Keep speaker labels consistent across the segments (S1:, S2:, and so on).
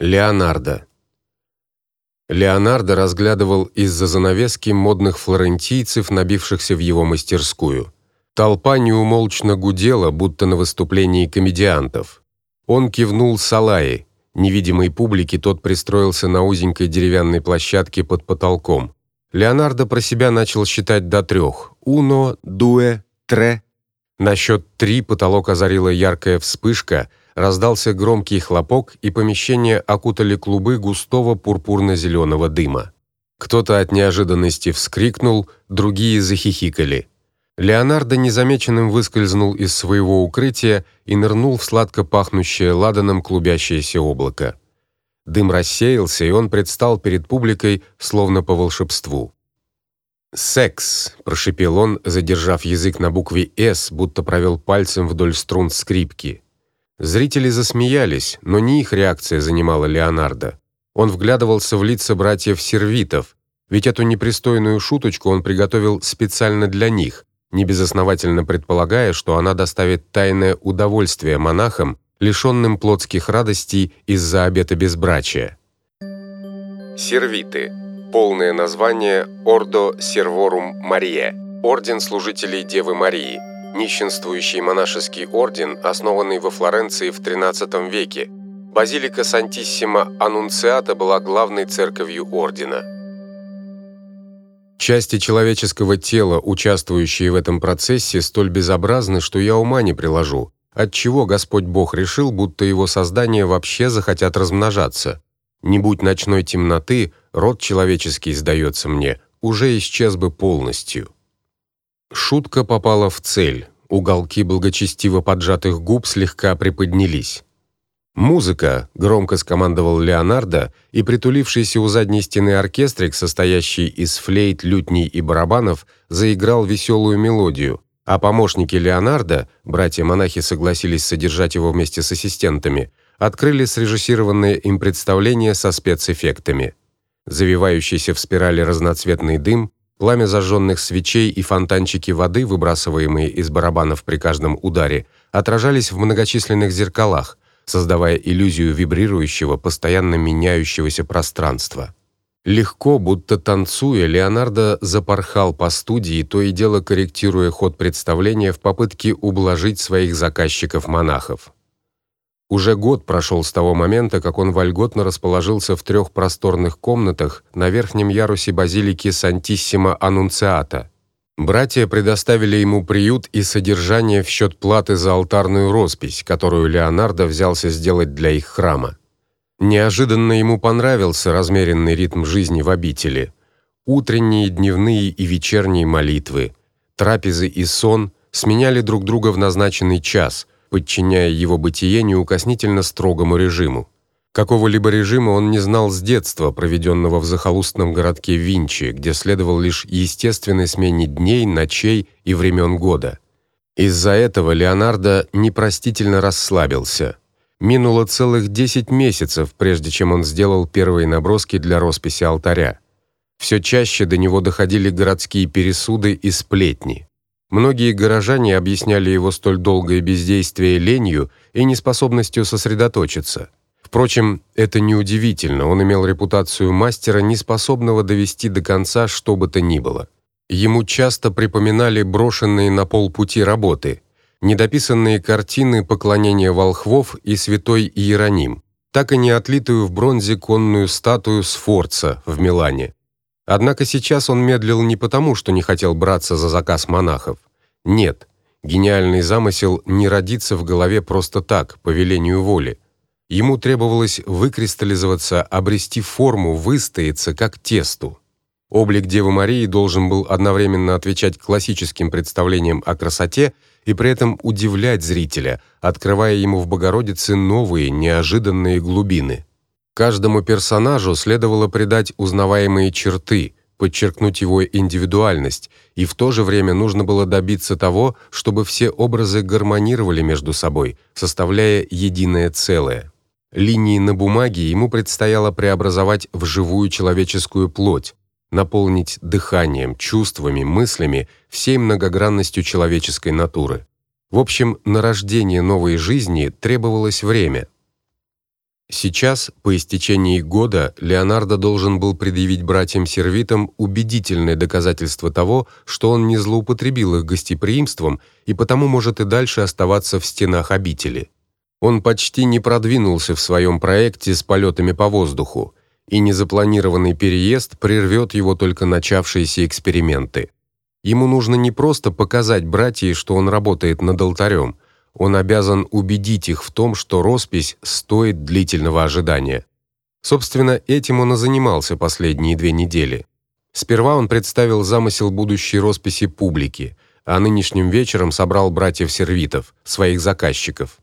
S1: Леонардо. Леонардо разглядывал из-за занавески модных флорентийцев, набившихся в его мастерскую. Толпа неумолчно гудела, будто на выступлении комедиантов. Он кивнул Салаи. Невидимой публике тот пристроился на узенькой деревянной площадке под потолком. Леонардо про себя начал считать до трех. Uno, due, tre. На счет три потолок озарила яркая вспышка, раздался громкий хлопок, и помещение окутали клубы густого пурпурно зеленого дыма. Кто-то от неожиданности вскрикнул, другие захихикали. Леонардо незамеченным выскользнул из своего укрытия и нырнул в сладко пахнущее ладаном клубящееся облако. Дым рассеялся, и он предстал перед публикой словно по волшебству. «Секс», — прошипел он, задержав язык на букве «С», будто провел пальцем вдоль струн скрипки. Зрители засмеялись, но не их реакция занимала Леонардо. Он вглядывался в лица братьев Сервитов, ведь эту непристойную шуточку он приготовил специально для них, небезосновательно предполагая, что она доставит тайное удовольствие монахам, лишенным плотских радостей из-за обета безбрачия. Сервиты. Полное название Ордо Серворум Мария. Орден служителей Девы Марии нищенствующий монашеский орден, основанный во Флоренции в XIII веке. Базилика Сантиссима Аннунциата была главной церковью ордена. Части человеческого тела, участвующие в этом процессе, столь безобразны, что я ума не приложу. Отчего Господь Бог решил, будто его создания вообще захотят размножаться? Не будь ночной темноты, род человеческий, сдается мне, уже исчез бы полностью. Шутка попала в цель. Уголки благочестиво поджатых губ слегка приподнялись. «Музыка!» — громко скомандовал Леонардо, и притулившийся у задней стены оркестрик, состоящий из флейт, лютней и барабанов, заиграл веселую мелодию, а помощники Леонардо, братья-монахи согласились содержать его вместе с ассистентами, открыли срежиссированное им представление со спецэффектами. Завивающийся в спирали разноцветный дым Пламя зажженных свечей и фонтанчики воды, выбрасываемые из барабанов при каждом ударе, отражались в многочисленных зеркалах, создавая иллюзию вибрирующего, постоянно меняющегося пространства. Легко, будто танцуя, Леонардо запорхал по студии, то и дело корректируя ход представления в попытке ублажить своих заказчиков-монахов. Уже год прошел с того момента, как он вольготно расположился в трех просторных комнатах на верхнем ярусе базилики Сантиссима Аннунциата. Братья предоставили ему приют и содержание в счет платы за алтарную роспись, которую Леонардо взялся сделать для их храма. Неожиданно ему понравился размеренный ритм жизни в обители. Утренние, дневные и вечерние молитвы, трапезы и сон сменяли друг друга в назначенный час – подчиняя его бытие неукоснительно строгому режиму. Какого-либо режима он не знал с детства, проведенного в захолустном городке Винчи, где следовал лишь естественной смене дней, ночей и времен года. Из-за этого Леонардо непростительно расслабился. Минуло целых 10 месяцев, прежде чем он сделал первые наброски для росписи алтаря. Все чаще до него доходили городские пересуды и сплетни. Многие горожане объясняли его столь долгое бездействие ленью и неспособностью сосредоточиться. Впрочем, это неудивительно. Он имел репутацию мастера, неспособного довести до конца что бы то ни было. Ему часто припоминали брошенные на полпути работы, недописанные картины поклонения волхвов и святой Иероним, так и не отлитую в бронзе конную статую Сфорца в Милане. Однако сейчас он медлил не потому, что не хотел браться за заказ монахов. Нет, гениальный замысел не родится в голове просто так, по велению воли. Ему требовалось выкристаллизоваться, обрести форму, выстояться как тесту. Облик Девы Марии должен был одновременно отвечать классическим представлениям о красоте и при этом удивлять зрителя, открывая ему в Богородице новые, неожиданные глубины. Каждому персонажу следовало придать узнаваемые черты, подчеркнуть его индивидуальность, и в то же время нужно было добиться того, чтобы все образы гармонировали между собой, составляя единое целое. Линии на бумаге ему предстояло преобразовать в живую человеческую плоть, наполнить дыханием, чувствами, мыслями, всей многогранностью человеческой натуры. В общем, на рождение новой жизни требовалось время – Сейчас, по истечении года, Леонардо должен был предъявить братьям-сервитам убедительное доказательство того, что он не злоупотребил их гостеприимством и потому может и дальше оставаться в стенах обители. Он почти не продвинулся в своем проекте с полетами по воздуху, и незапланированный переезд прервет его только начавшиеся эксперименты. Ему нужно не просто показать братьям, что он работает над алтарем, он обязан убедить их в том, что роспись стоит длительного ожидания. Собственно, этим он и занимался последние две недели. Сперва он представил замысел будущей росписи публике, а нынешним вечером собрал братьев-сервитов, своих заказчиков.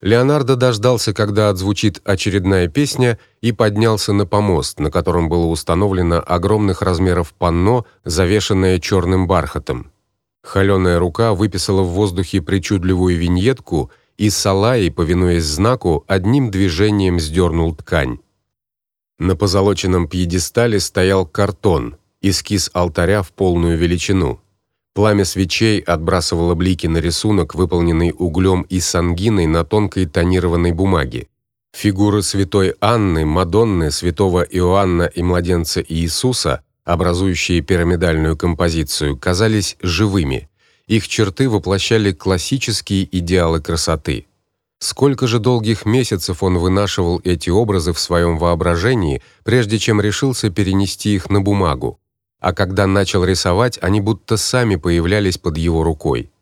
S1: Леонардо дождался, когда отзвучит очередная песня, и поднялся на помост, на котором было установлено огромных размеров панно, завешенное черным бархатом. Холёная рука выписала в воздухе причудливую виньетку, и Салай, повинуясь знаку, одним движением сдернул ткань. На позолоченном пьедестале стоял картон, эскиз алтаря в полную величину. Пламя свечей отбрасывало блики на рисунок, выполненный углем и сангиной на тонкой тонированной бумаге. Фигуры святой Анны, Мадонны, святого Иоанна и младенца Иисуса, образующие пирамидальную композицию, казались живыми. Их черты воплощали классические идеалы красоты. Сколько же долгих месяцев он вынашивал эти образы в своем воображении, прежде чем решился перенести их на бумагу а когда начал рисовать, они будто сами появлялись под его рукой.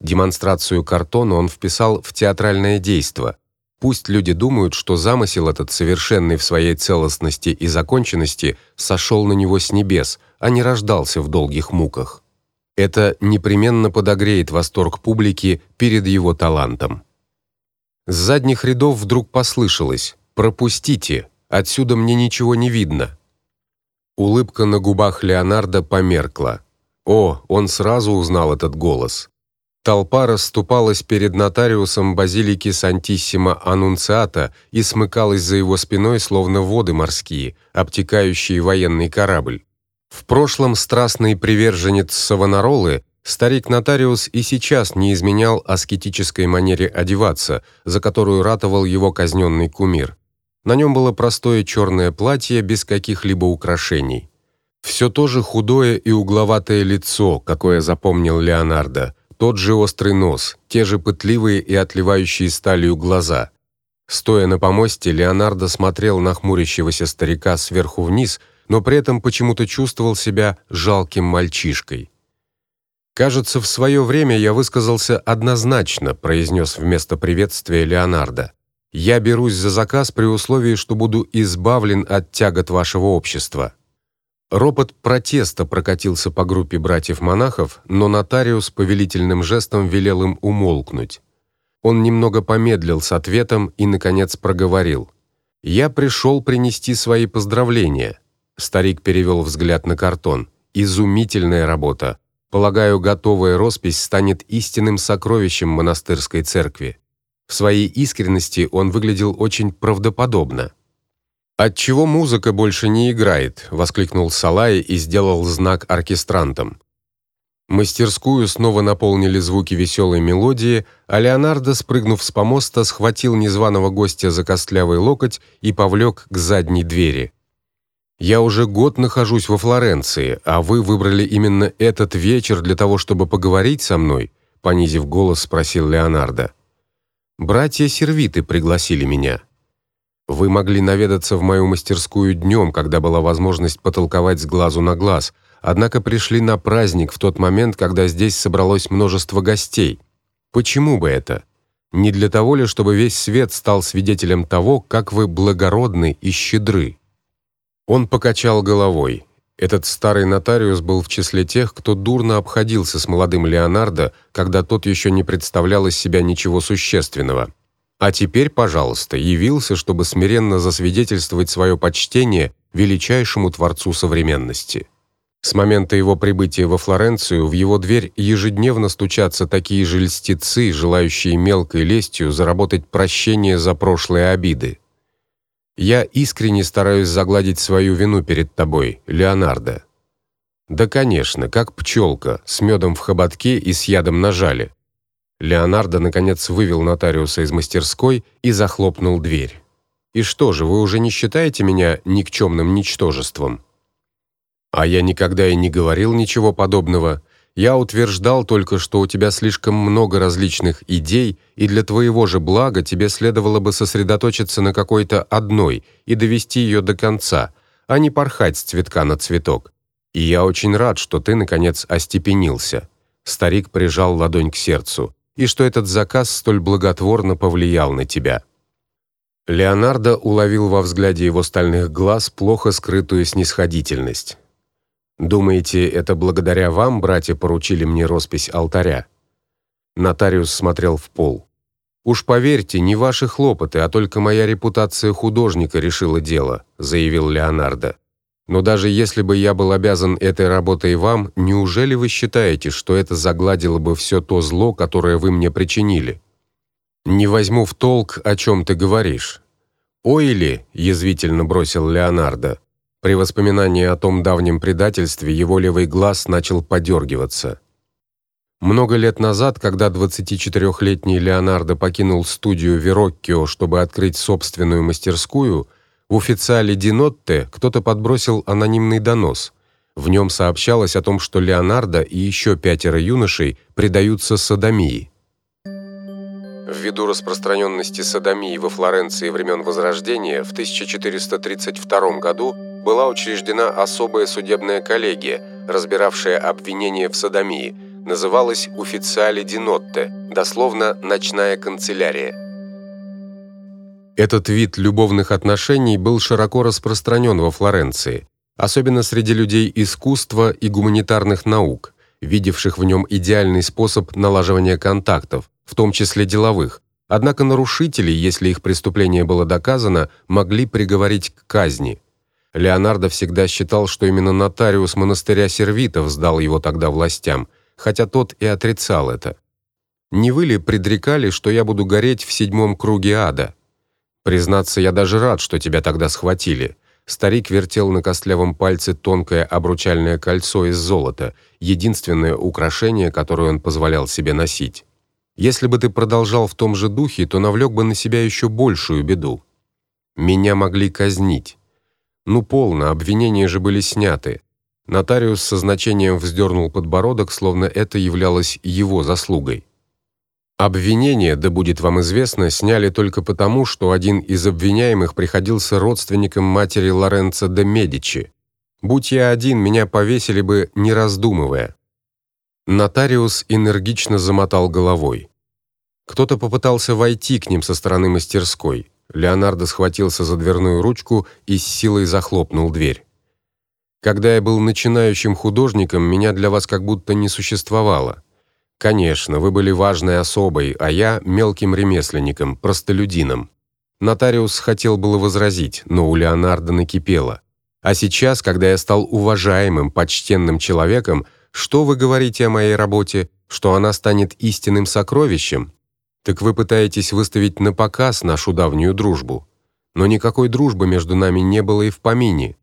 S1: Демонстрацию картона он вписал в театральное действо. Пусть люди думают, что замысел этот совершенный в своей целостности и законченности сошел на него с небес, а не рождался в долгих муках. Это непременно подогреет восторг публики перед его талантом. С задних рядов вдруг послышалось: "Пропустите, отсюда мне ничего не видно". Улыбка на губах Леонардо померкла. О, он сразу узнал этот голос. Толпа расступалась перед нотариусом базилики Сантиссимо Аннунциата и смыкалась за его спиной, словно воды морские, обтекающие военный корабль. В прошлом страстный приверженец Савонаролы, старик нотариус и сейчас не изменял аскетической манере одеваться, за которую ратовал его казненный кумир. На нем было простое черное платье без каких-либо украшений. Все то же худое и угловатое лицо, какое запомнил Леонардо, тот же острый нос, те же пытливые и отливающие сталью глаза. Стоя на помосте, Леонардо смотрел на хмурящегося старика сверху вниз, но при этом почему-то чувствовал себя жалким мальчишкой. Кажется, в свое время я высказался однозначно, произнес вместо приветствия Леонардо. Я берусь за заказ при условии, что буду избавлен от тягот вашего общества. Ропот протеста прокатился по группе братьев-монахов, но нотариус повелительным жестом велел им умолкнуть. Он немного помедлил с ответом и наконец проговорил: "Я пришел принести свои поздравления". Старик перевел взгляд на картон. Изумительная работа. Полагаю, готовая роспись станет истинным сокровищем монастырской церкви. В своей искренности он выглядел очень правдоподобно. Отчего музыка больше не играет, воскликнул Салай и сделал знак оркестрантам. Мастерскую снова наполнили звуки веселой мелодии, а Леонардо, спрыгнув с помоста, схватил незваного гостя за костлявый локоть и повлек к задней двери. Я уже год нахожусь во Флоренции, а вы выбрали именно этот вечер для того, чтобы поговорить со мной, понизив голос, спросил Леонардо. Братья Сервиты пригласили меня. Вы могли наведаться в мою мастерскую днем, когда была возможность потолковать с глазу на глаз, однако пришли на праздник в тот момент, когда здесь собралось множество гостей. Почему бы это? Не для того ли, чтобы весь свет стал свидетелем того, как вы благородны и щедры? Он покачал головой. Этот старый нотариус был в числе тех, кто дурно обходился с молодым Леонардо, когда тот еще не представлял из себя ничего существенного. А теперь, пожалуйста, явился, чтобы смиренно засвидетельствовать свое почтение величайшему творцу современности. С момента его прибытия во Флоренцию в его дверь ежедневно стучатся такие же льстецы, желающие мелкой лестью заработать прощение за прошлые обиды. Я искренне стараюсь загладить свою вину перед тобой, Леонардо. Да, конечно, как пчелка, с медом в хоботке и с ядом на жале. Леонардо наконец вывел нотариуса из мастерской и захлопнул дверь. И что же, вы уже не считаете меня никчемным ничтожеством? А я никогда и не говорил ничего подобного. Я утверждал только, что у тебя слишком много различных идей, и для твоего же блага тебе следовало бы сосредоточиться на какой-то одной и довести ее до конца, а не порхать с цветка на цветок. И я очень рад, что ты наконец остепенился. Старик прижал ладонь к сердцу, и что этот заказ столь благотворно повлиял на тебя. Леонардо уловил во взгляде его стальных глаз плохо скрытую снисходительность. Думаете, это благодаря вам братья поручили мне роспись алтаря? Нотариус смотрел в пол. Уж поверьте, не ваши хлопоты, а только моя репутация художника решила дело, заявил Леонардо. Но даже если бы я был обязан этой работой вам, неужели вы считаете, что это загладило бы все то зло, которое вы мне причинили? Не возьму в толк, о чем ты говоришь. Ой ли, язвительно бросил Леонардо. При воспоминании о том давнем предательстве его левый глаз начал подергиваться. Много лет назад, когда 24-летний Леонардо покинул студию Вероккио, чтобы открыть собственную мастерскую, в официале Динотте кто-то подбросил анонимный донос. В нем сообщалось о том, что Леонардо и еще пятеро юношей предаются содомии. Ввиду распространенности содомии во Флоренции времен Возрождения в 1432 году была учреждена особая судебная коллегия, разбиравшая обвинения в содомии. Называлась «Уфициали ди нотте», дословно «ночная канцелярия». Этот вид любовных отношений был широко распространен во Флоренции, особенно среди людей искусства и гуманитарных наук, видевших в нем идеальный способ налаживания контактов, в том числе деловых. Однако нарушители, если их преступление было доказано, могли приговорить к казни. Леонардо всегда считал, что именно нотариус монастыря сервитов сдал его тогда властям, хотя тот и отрицал это. Не вы ли предрекали, что я буду гореть в седьмом круге ада? Признаться, я даже рад, что тебя тогда схватили. Старик вертел на костлявом пальце тонкое обручальное кольцо из золота, единственное украшение, которое он позволял себе носить. Если бы ты продолжал в том же духе, то навлек бы на себя еще большую беду. Меня могли казнить. Ну полно, обвинения же были сняты. Нотариус со значением вздернул подбородок, словно это являлось его заслугой. Обвинение, да будет вам известно, сняли только потому, что один из обвиняемых приходился родственником матери Лоренцо де Медичи. Будь я один, меня повесили бы, не раздумывая. Нотариус энергично замотал головой. Кто-то попытался войти к ним со стороны мастерской. Леонардо схватился за дверную ручку и с силой захлопнул дверь. Когда я был начинающим художником, меня для вас как будто не существовало. Конечно, вы были важной особой, а я мелким ремесленником, простолюдином. Нотариус хотел было возразить, но у Леонардо накипело. А сейчас, когда я стал уважаемым, почтенным человеком, что вы говорите о моей работе, что она станет истинным сокровищем? Так вы пытаетесь выставить на показ нашу давнюю дружбу. Но никакой дружбы между нами не было и в помине.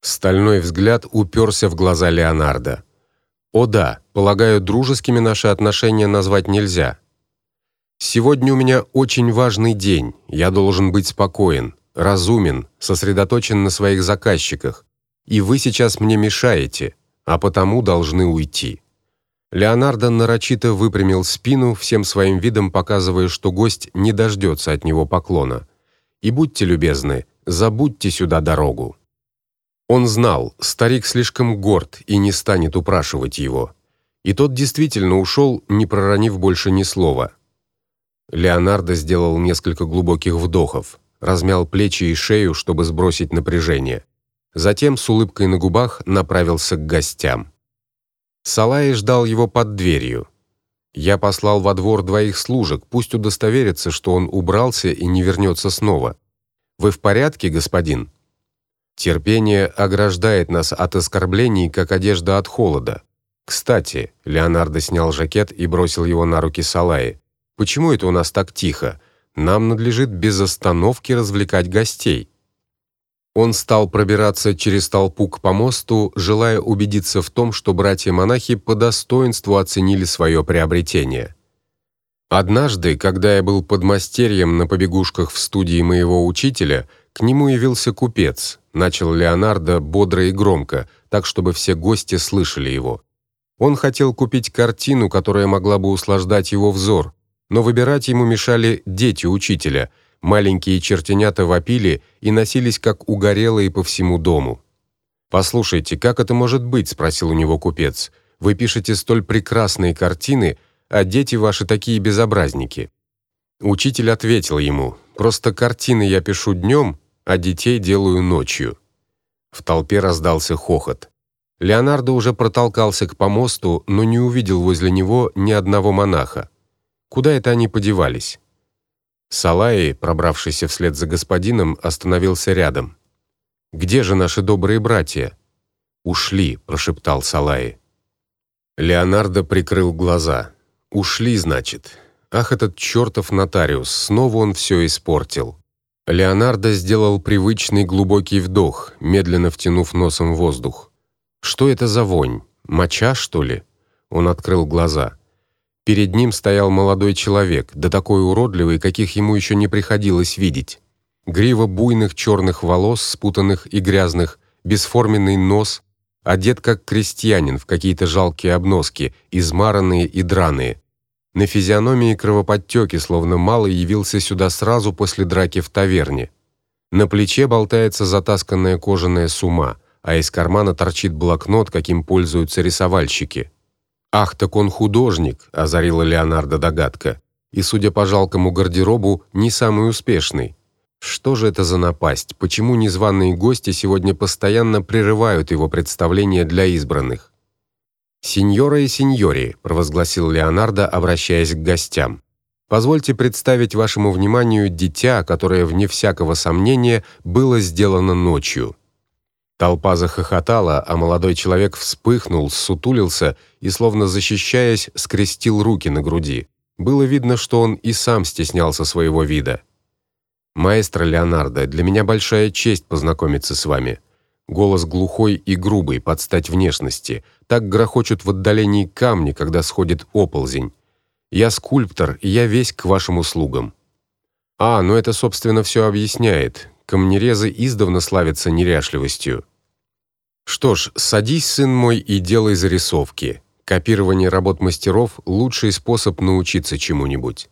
S1: Стальной взгляд уперся в глаза Леонардо. О да, полагаю, дружескими наши отношения назвать нельзя. Сегодня у меня очень важный день. Я должен быть спокоен, разумен, сосредоточен на своих заказчиках. И вы сейчас мне мешаете, а потому должны уйти. Леонардо нарочито выпрямил спину, всем своим видом показывая, что гость не дождется от него поклона. И будьте любезны, забудьте сюда дорогу. Он знал, старик слишком горд и не станет упрашивать его. И тот действительно ушел, не проронив больше ни слова. Леонардо сделал несколько глубоких вдохов, размял плечи и шею, чтобы сбросить напряжение. Затем с улыбкой на губах направился к гостям. Салай ждал его под дверью. Я послал во двор двоих служек, пусть удостоверятся, что он убрался и не вернется снова. Вы в порядке, господин? Терпение ограждает нас от оскорблений, как одежда от холода. Кстати, Леонардо снял жакет и бросил его на руки Салаи. Почему это у нас так тихо? Нам надлежит без остановки развлекать гостей. Он стал пробираться через толпу к помосту, желая убедиться в том, что братья-монахи по достоинству оценили свое приобретение. Однажды, когда я был подмастерьем на побегушках в студии моего учителя, к нему явился купец. Начал Леонардо бодро и громко, так чтобы все гости слышали его. Он хотел купить картину, которая могла бы услаждать его взор, но выбирать ему мешали дети учителя. Маленькие чертенята вопили и носились как угорелые по всему дому. Послушайте, как это может быть, спросил у него купец. Вы пишете столь прекрасные картины, а дети ваши такие безобразники. Учитель ответил ему: "Просто картины я пишу днем, а детей делаю ночью". В толпе раздался хохот. Леонардо уже протолкался к помосту, но не увидел возле него ни одного монаха. Куда это они подевались? Салаи, пробравшийся вслед за господином, остановился рядом. Где же наши добрые братья? Ушли, прошептал Салаи. Леонардо прикрыл глаза. Ушли, значит. Ах, этот чертов нотариус, снова он все испортил. Леонардо сделал привычный глубокий вдох, медленно втянув носом воздух. Что это за вонь? Моча, что ли? Он открыл глаза. Перед ним стоял молодой человек, да такой уродливый, каких ему еще не приходилось видеть. Грива буйных черных волос, спутанных и грязных, бесформенный нос, одет как крестьянин в какие-то жалкие обноски, измаранные и драные. На физиономии кровоподтеки, словно мало явился сюда сразу после драки в таверне. На плече болтается затасканная кожаная сума, а из кармана торчит блокнот, каким пользуются рисовальщики. Ах, так он художник, озарила Леонардо догадка. И, судя по жалкому гардеробу, не самый успешный. Что же это за напасть? Почему незваные гости сегодня постоянно прерывают его представление для избранных? Сеньора и сеньори, провозгласил Леонардо, обращаясь к гостям. Позвольте представить вашему вниманию дитя, которое вне всякого сомнения было сделано ночью. Толпа захохотала, а молодой человек вспыхнул, сутулился и словно защищаясь, скрестил руки на груди. Было видно, что он и сам стеснялся своего вида. Маэстро Леонардо, для меня большая честь познакомиться с вами. Голос глухой и грубый, под стать внешности. Так грохочут в отдалении камни, когда сходит оползень. Я скульптор, и я весь к вашим услугам. А, ну это, собственно, все объясняет. Камнерезы издавна славятся неряшливостью. Что ж, садись, сын мой, и делай зарисовки. Копирование работ мастеров лучший способ научиться чему-нибудь.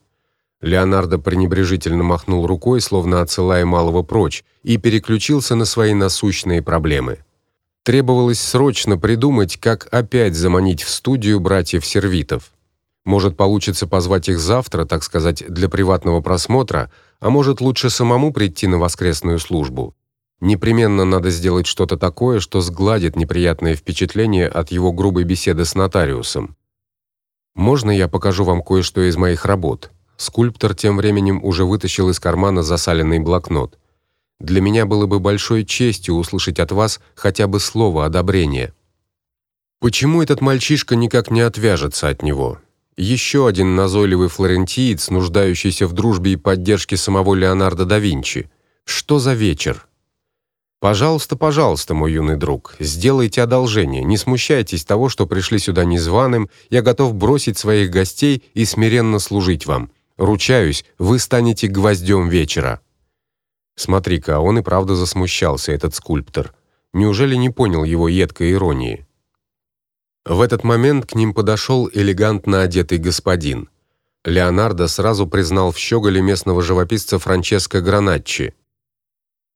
S1: Леонардо пренебрежительно махнул рукой, словно отсылая малого прочь, и переключился на свои насущные проблемы. Требовалось срочно придумать, как опять заманить в студию братьев Сервитов. Может, получится позвать их завтра, так сказать, для приватного просмотра, а может, лучше самому прийти на воскресную службу. Непременно надо сделать что-то такое, что сгладит неприятное впечатление от его грубой беседы с нотариусом. Можно я покажу вам кое-что из моих работ? Скульптор тем временем уже вытащил из кармана засаленный блокнот. Для меня было бы большой честью услышать от вас хотя бы слово одобрения. Почему этот мальчишка никак не отвяжется от него? Еще один назойливый флорентиец, нуждающийся в дружбе и поддержке самого Леонардо да Винчи. Что за вечер? Пожалуйста, пожалуйста, мой юный друг, сделайте одолжение. Не смущайтесь того, что пришли сюда незваным. Я готов бросить своих гостей и смиренно служить вам. Ручаюсь, вы станете гвоздем вечера. Смотри-ка, он и правда засмущался этот скульптор. Неужели не понял его едкой иронии? В этот момент к ним подошел элегантно одетый господин. Леонардо сразу признал в щеголе местного живописца Франческо Граначчи.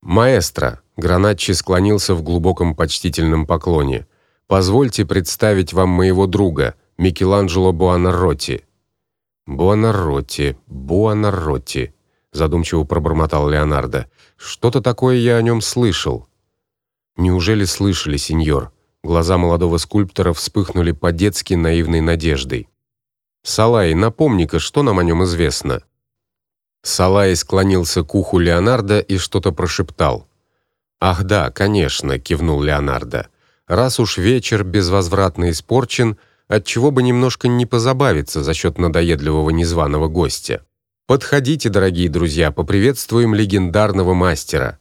S1: Маэстро, Граначчи склонился в глубоком почтительном поклоне. Позвольте представить вам моего друга, Микеланджело Буонаротти. Буонаротти, Буонаротти, задумчиво пробормотал Леонардо. Что-то такое я о нем слышал. Неужели слышали, сеньор? Глаза молодого скульптора вспыхнули по-детски наивной надеждой. Салай, напомни-ка, что нам о нем известно? Салай склонился к уху Леонардо и что-то прошептал. Ах да, конечно, кивнул Леонардо. Раз уж вечер безвозвратно испорчен, отчего бы немножко не позабавиться за счет надоедливого незваного гостя. Подходите, дорогие друзья, поприветствуем легендарного мастера.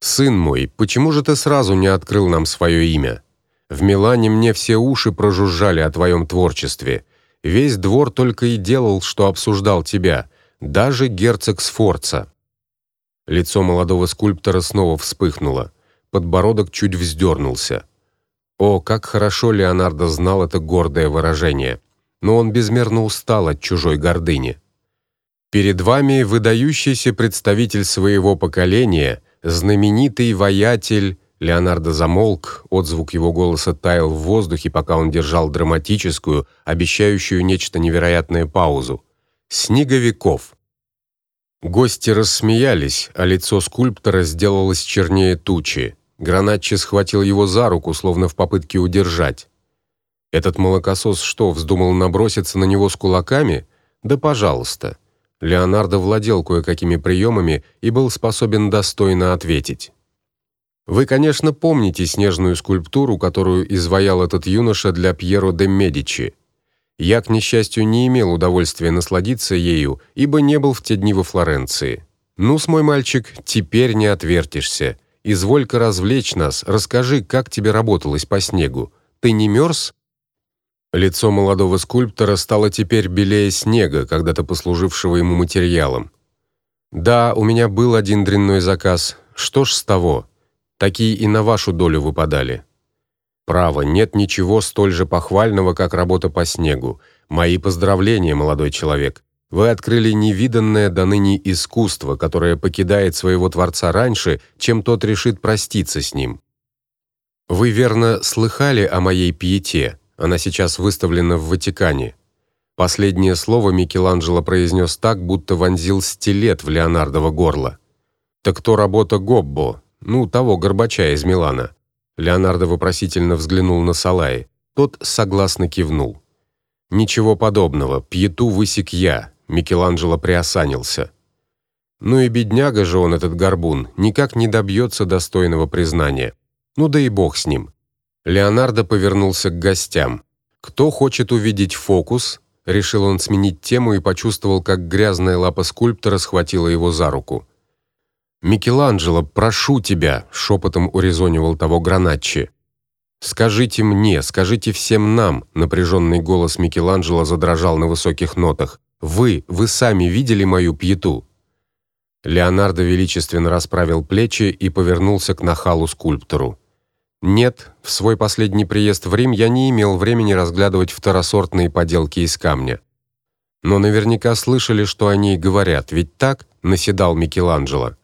S1: Сын мой, почему же ты сразу не открыл нам свое имя? В Милане мне все уши прожужжали о твоем творчестве. Весь двор только и делал, что обсуждал тебя, даже герцог Сфорца. Лицо молодого скульптора снова вспыхнуло, подбородок чуть вздернулся. О, как хорошо Леонардо знал это гордое выражение. Но он безмерно устал от чужой гордыни. Перед вами выдающийся представитель своего поколения, знаменитый воятель Леонардо замолк, отзвук его голоса таял в воздухе, пока он держал драматическую, обещающую нечто невероятное паузу. Снеговиков. Гости рассмеялись, а лицо скульптора сделалось чернее тучи. Гранатчи схватил его за руку, словно в попытке удержать. Этот молокосос что, вздумал наброситься на него с кулаками? Да, пожалуйста. Леонардо владел кое-какими приемами и был способен достойно ответить. Вы, конечно, помните снежную скульптуру, которую изваял этот юноша для Пьеро де Медичи. Я, к несчастью, не имел удовольствия насладиться ею, ибо не был в те дни во Флоренции. Ну, с мой мальчик, теперь не отвертишься. Изволь-ка развлечь нас, расскажи, как тебе работалось по снегу. Ты не мерз?» Лицо молодого скульптора стало теперь белее снега, когда-то послужившего ему материалом. Да, у меня был один дрянной заказ. Что ж с того? Такие и на вашу долю выпадали. Право, нет ничего столь же похвального, как работа по снегу. Мои поздравления, молодой человек. Вы открыли невиданное до ныне искусство, которое покидает своего творца раньше, чем тот решит проститься с ним. Вы верно слыхали о моей пиете? Она сейчас выставлена в Ватикане. Последнее слово Микеланджело произнес так, будто вонзил стилет в Леонардово горло. Так то работа Гоббо, ну, того горбача из Милана. Леонардо вопросительно взглянул на Салаи. Тот согласно кивнул. Ничего подобного. Пьету высек я, Микеланджело приосанился. Ну и бедняга же он этот горбун, никак не добьется достойного признания. Ну да и бог с ним. Леонардо повернулся к гостям. Кто хочет увидеть фокус? Решил он сменить тему и почувствовал, как грязная лапа скульптора схватила его за руку. Микеланджело, прошу тебя, шепотом урезонивал того Гранатчи. Скажите мне, скажите всем нам, напряженный голос Микеланджело задрожал на высоких нотах. Вы, вы сами видели мою пьету? Леонардо величественно расправил плечи и повернулся к нахалу скульптору. Нет, в свой последний приезд в Рим я не имел времени разглядывать второсортные поделки из камня. Но наверняка слышали, что они говорят, ведь так наседал Микеланджело.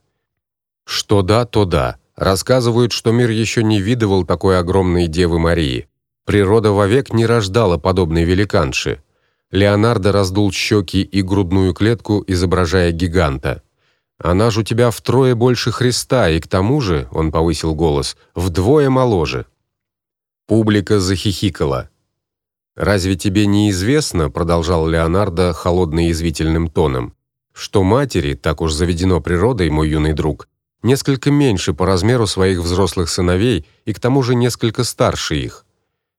S1: Что да, то да. Рассказывают, что мир еще не видывал такой огромной Девы Марии. Природа вовек не рождала подобной великанши. Леонардо раздул щеки и грудную клетку, изображая гиганта. Она же у тебя втрое больше Христа, и к тому же, он повысил голос, вдвое моложе. Публика захихикала. Разве тебе не известно, продолжал Леонардо холодно извитительным тоном, что матери, так уж заведено природой, мой юный друг, несколько меньше по размеру своих взрослых сыновей и к тому же несколько старше их.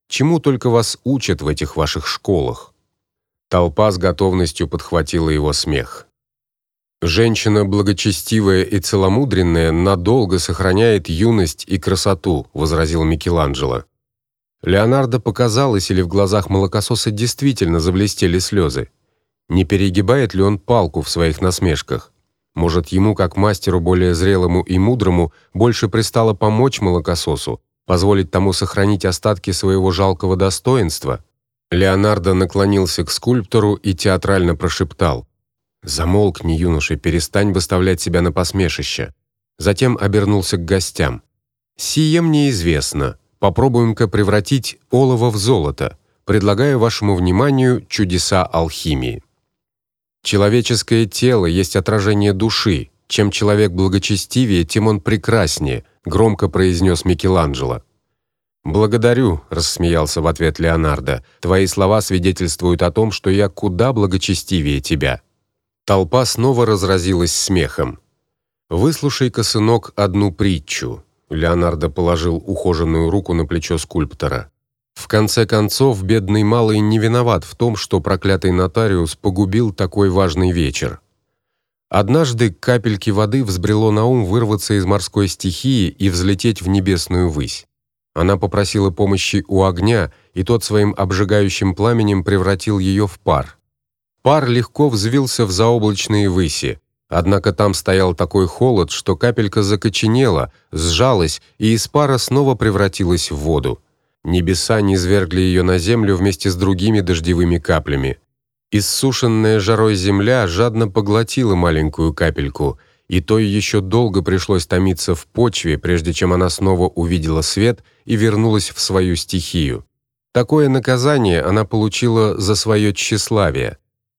S1: Чему только вас учат в этих ваших школах? Толпа с готовностью подхватила его смех. Женщина благочестивая и целомудренная надолго сохраняет юность и красоту, возразил Микеланджело. Леонардо показалось, или в глазах молокососа действительно заблестели слезы. Не перегибает ли он палку в своих насмешках? Может, ему, как мастеру более зрелому и мудрому, больше пристало помочь молокососу, позволить тому сохранить остатки своего жалкого достоинства? Леонардо наклонился к скульптору и театрально прошептал: "Замолкни, юноша, перестань выставлять себя на посмешище". Затем обернулся к гостям. "Сие мне известно. Попробуем-ка превратить олово в золото. Предлагаю вашему вниманию чудеса алхимии". Человеческое тело есть отражение души. Чем человек благочестивее, тем он прекраснее, громко произнес Микеланджело. Благодарю, рассмеялся в ответ Леонардо. Твои слова свидетельствуют о том, что я куда благочестивее тебя. Толпа снова разразилась смехом. Выслушай-ка, сынок, одну притчу. Леонардо положил ухоженную руку на плечо скульптора. В конце концов, бедный малый не виноват в том, что проклятый нотариус погубил такой важный вечер. Однажды капельки воды взбрело на ум вырваться из морской стихии и взлететь в небесную высь. Она попросила помощи у огня, и тот своим обжигающим пламенем превратил ее в пар. Пар легко взвился в заоблачные выси. Однако там стоял такой холод, что капелька закоченела, сжалась и из пара снова превратилась в воду. Небеса низвергли ее на землю вместе с другими дождевыми каплями. Иссушенная жарой земля жадно поглотила маленькую капельку, и то еще долго пришлось томиться в почве, прежде чем она снова увидела свет и вернулась в свою стихию. Такое наказание она получила за свое тщеславие.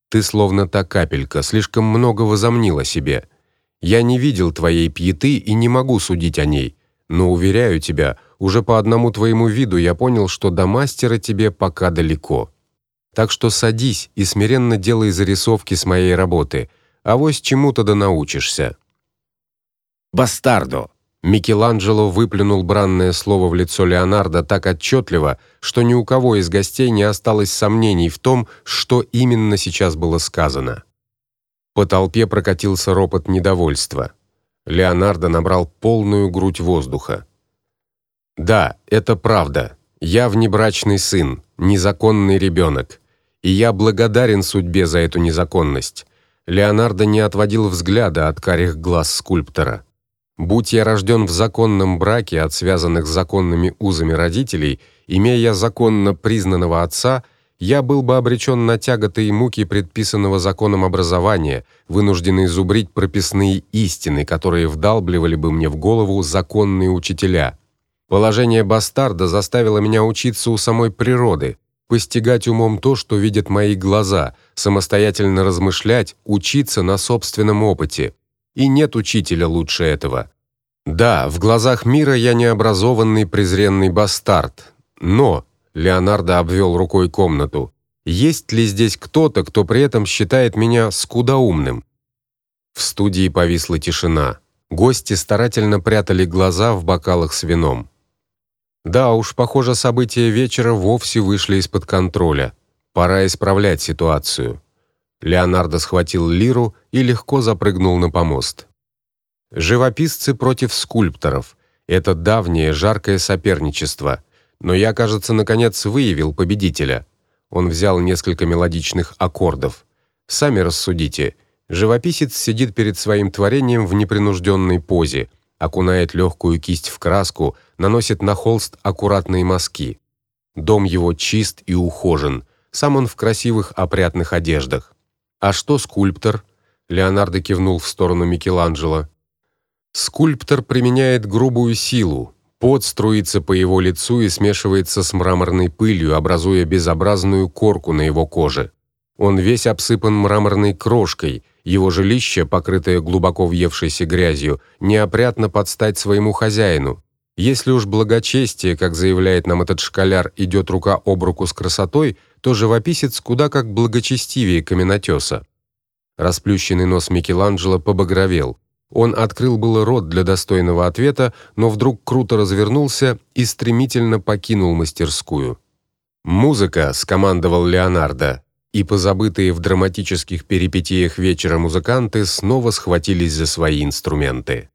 S1: Ты словно та капелька, слишком много возомнила себе. Я не видел твоей пьеты и не могу судить о ней, но уверяю тебя, уже по одному твоему виду я понял, что до мастера тебе пока далеко. Так что садись и смиренно делай зарисовки с моей работы, а вось чему-то да научишься.
S2: Бастардо.
S1: Микеланджело выплюнул бранное слово в лицо Леонардо так отчетливо, что ни у кого из гостей не осталось сомнений в том, что именно сейчас было сказано. По толпе прокатился ропот недовольства. Леонардо набрал полную грудь воздуха. Да, это правда. Я внебрачный сын, незаконный ребенок, и я благодарен судьбе за эту незаконность. Леонардо не отводил взгляда от карих глаз скульптора. Будь я рожден в законном браке от связанных законными узами родителей, имея законно признанного отца, я был бы обречен на тяготы и муки предписанного законом образования, вынужденный зубрить прописные истины, которые вдалбливали бы мне в голову законные учителя. Положение бастарда заставило меня учиться у самой природы, постигать умом то, что видят мои глаза, самостоятельно размышлять, учиться на собственном опыте и нет учителя лучше этого. Да, в глазах мира я необразованный презренный бастард, но Леонардо обвел рукой комнату. Есть ли здесь кто-то, кто при этом считает меня скудоумным? В студии повисла тишина. Гости старательно прятали глаза в бокалах с вином. Да уж, похоже, события вечера вовсе вышли из-под контроля. Пора исправлять ситуацию. Леонардо схватил лиру и легко запрыгнул на помост. Живописцы против скульпторов это давнее жаркое соперничество, но я, кажется, наконец выявил победителя. Он взял несколько мелодичных аккордов. Сами рассудите. Живописец сидит перед своим творением в непринужденной позе, окунает легкую кисть в краску, наносит на холст аккуратные мазки. Дом его чист и ухожен, сам он в красивых опрятных одеждах. А что скульптор? Леонардо кивнул в сторону Микеланджело. Скульптор применяет грубую силу. Пот струится по его лицу и смешивается с мраморной пылью, образуя безобразную корку на его коже. Он весь обсыпан мраморной крошкой. Его жилище, покрытое глубоко въевшейся грязью, неопрятно под стать своему хозяину. Если уж благочестие, как заявляет нам этот школяр, идет рука об руку с красотой, то живописец куда как благочестивее каменотеса. Расплющенный нос Микеланджело побагровел. Он открыл было рот для достойного ответа, но вдруг круто развернулся и стремительно покинул мастерскую. "Музыка", скомандовал Леонардо, и позабытые в драматических перипетиях вечера музыканты снова схватились за свои инструменты.